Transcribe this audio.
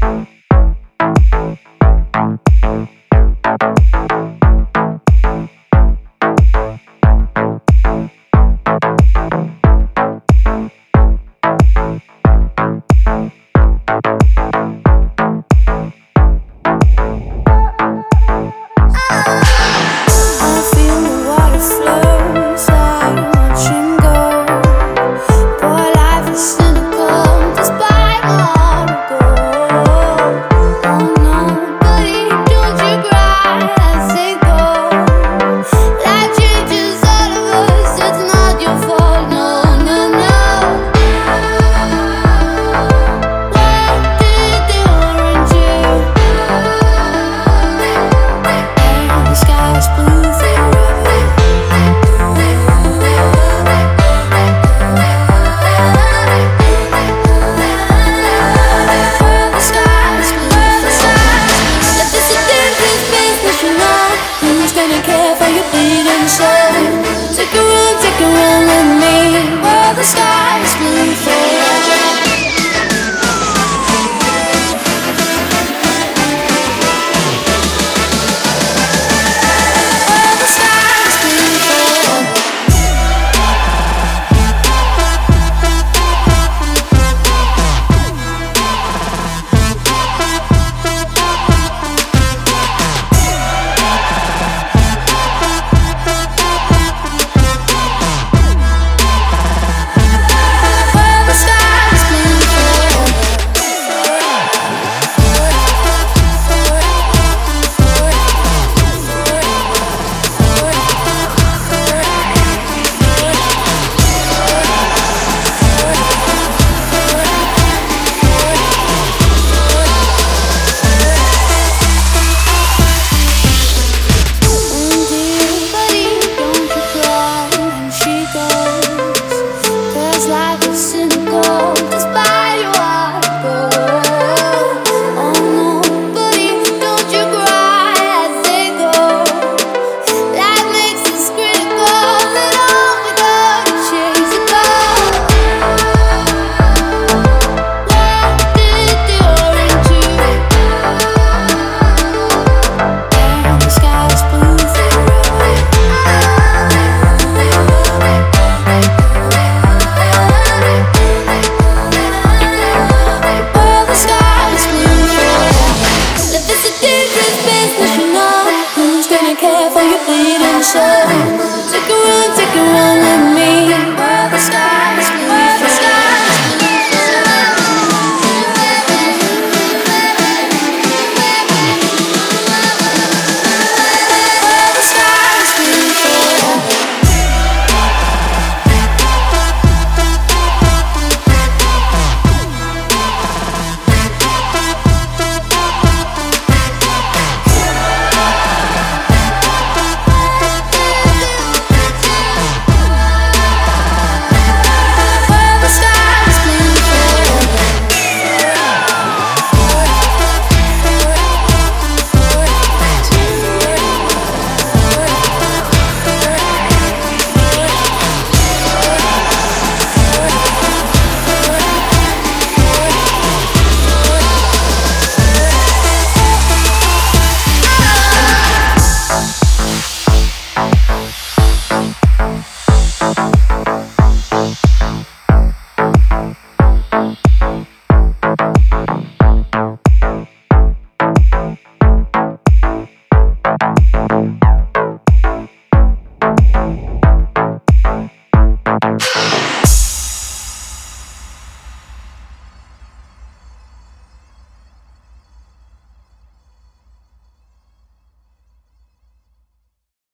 Thank you. listen sunshine